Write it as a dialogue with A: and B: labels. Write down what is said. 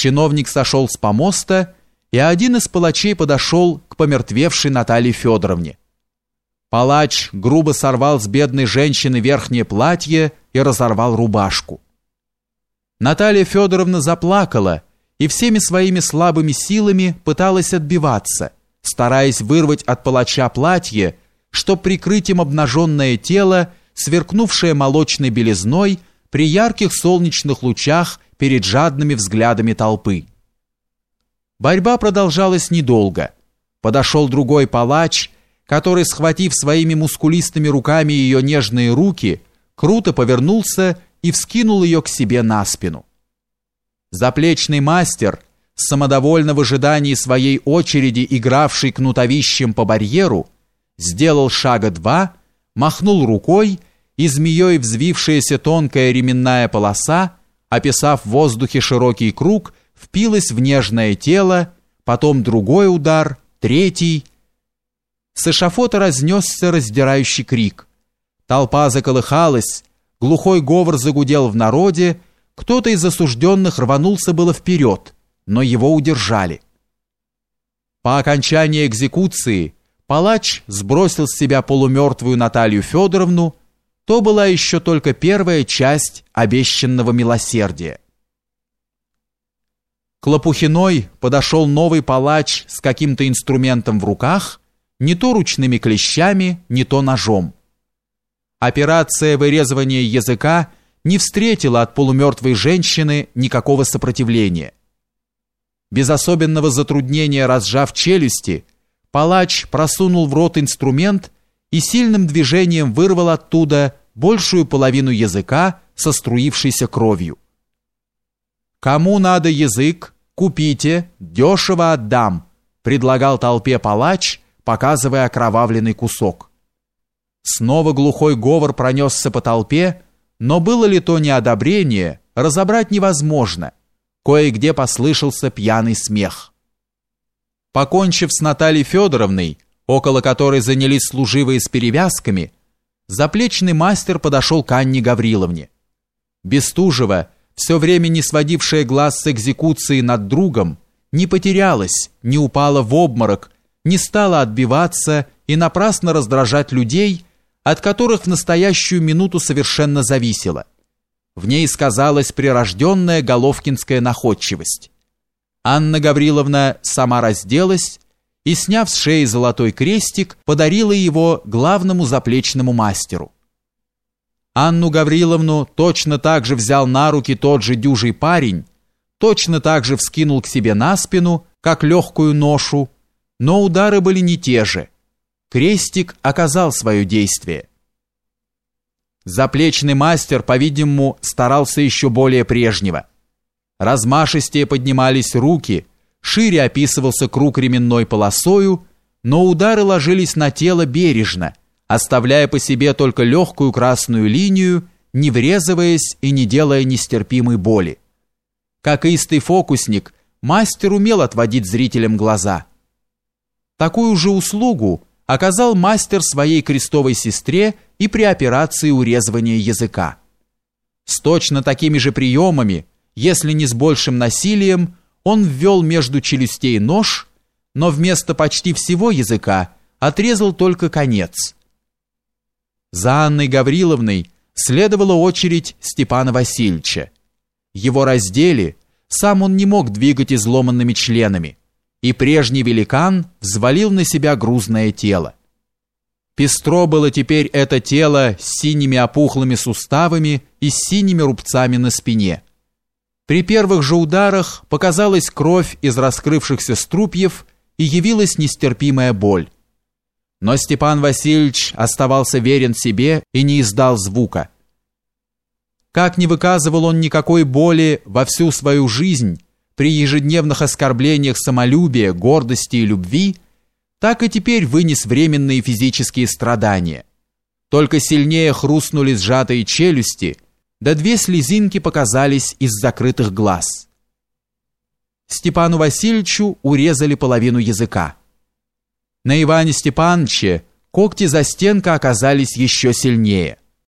A: чиновник сошел с помоста, и один из палачей подошел к помертвевшей Наталье Федоровне. Палач грубо сорвал с бедной женщины верхнее платье и разорвал рубашку. Наталья Федоровна заплакала и всеми своими слабыми силами пыталась отбиваться, стараясь вырвать от палача платье, чтоб прикрыть им обнаженное тело, сверкнувшее молочной белизной при ярких солнечных лучах перед жадными взглядами толпы. Борьба продолжалась недолго. Подошел другой палач, который, схватив своими мускулистыми руками ее нежные руки, круто повернулся и вскинул ее к себе на спину. Заплечный мастер, самодовольно в ожидании своей очереди игравший кнутовищем по барьеру, сделал шага два, махнул рукой, и змеей взвившаяся тонкая ременная полоса описав в воздухе широкий круг, впилась в нежное тело, потом другой удар, третий. С эшафота разнесся раздирающий крик. Толпа заколыхалась, глухой говор загудел в народе, кто-то из осужденных рванулся было вперед, но его удержали. По окончании экзекуции палач сбросил с себя полумертвую Наталью Федоровну, то была еще только первая часть обещанного милосердия. К Лопухиной подошел новый палач с каким-то инструментом в руках, не то ручными клещами, не то ножом. Операция вырезывания языка не встретила от полумертвой женщины никакого сопротивления. Без особенного затруднения разжав челюсти, палач просунул в рот инструмент и сильным движением вырвал оттуда большую половину языка со струившейся кровью. «Кому надо язык, купите, дешево отдам», предлагал толпе палач, показывая окровавленный кусок. Снова глухой говор пронесся по толпе, но было ли то неодобрение, разобрать невозможно. Кое-где послышался пьяный смех. Покончив с Натальей Федоровной, около которой занялись служивые с перевязками, Заплечный мастер подошел к Анне Гавриловне. Бестужева, все время не сводившая глаз с экзекуции над другом, не потерялась, не упала в обморок, не стала отбиваться и напрасно раздражать людей, от которых в настоящую минуту совершенно зависело. В ней сказалась прирожденная головкинская находчивость. Анна Гавриловна сама разделась, и, сняв с шеи золотой крестик, подарила его главному заплечному мастеру. Анну Гавриловну точно так же взял на руки тот же дюжий парень, точно так же вскинул к себе на спину, как легкую ношу, но удары были не те же. Крестик оказал свое действие. Заплечный мастер, по-видимому, старался еще более прежнего. Размашистее поднимались руки – шире описывался круг ременной полосою, но удары ложились на тело бережно, оставляя по себе только легкую красную линию, не врезываясь и не делая нестерпимой боли. Как истый фокусник, мастер умел отводить зрителям глаза. Такую же услугу оказал мастер своей крестовой сестре и при операции урезывания языка. С точно такими же приемами, если не с большим насилием, он ввел между челюстей нож, но вместо почти всего языка отрезал только конец. За Анной Гавриловной следовала очередь Степана Васильевича. Его раздели, сам он не мог двигать изломанными членами, и прежний великан взвалил на себя грузное тело. Пестро было теперь это тело с синими опухлыми суставами и с синими рубцами на спине – при первых же ударах показалась кровь из раскрывшихся струпьев и явилась нестерпимая боль. Но Степан Васильевич оставался верен себе и не издал звука. Как не выказывал он никакой боли во всю свою жизнь при ежедневных оскорблениях самолюбия, гордости и любви, так и теперь вынес временные физические страдания. Только сильнее хрустнули сжатые челюсти – да две слезинки показались из закрытых глаз. Степану Васильевичу урезали половину языка. На Иване Степановиче когти за стенка оказались еще сильнее.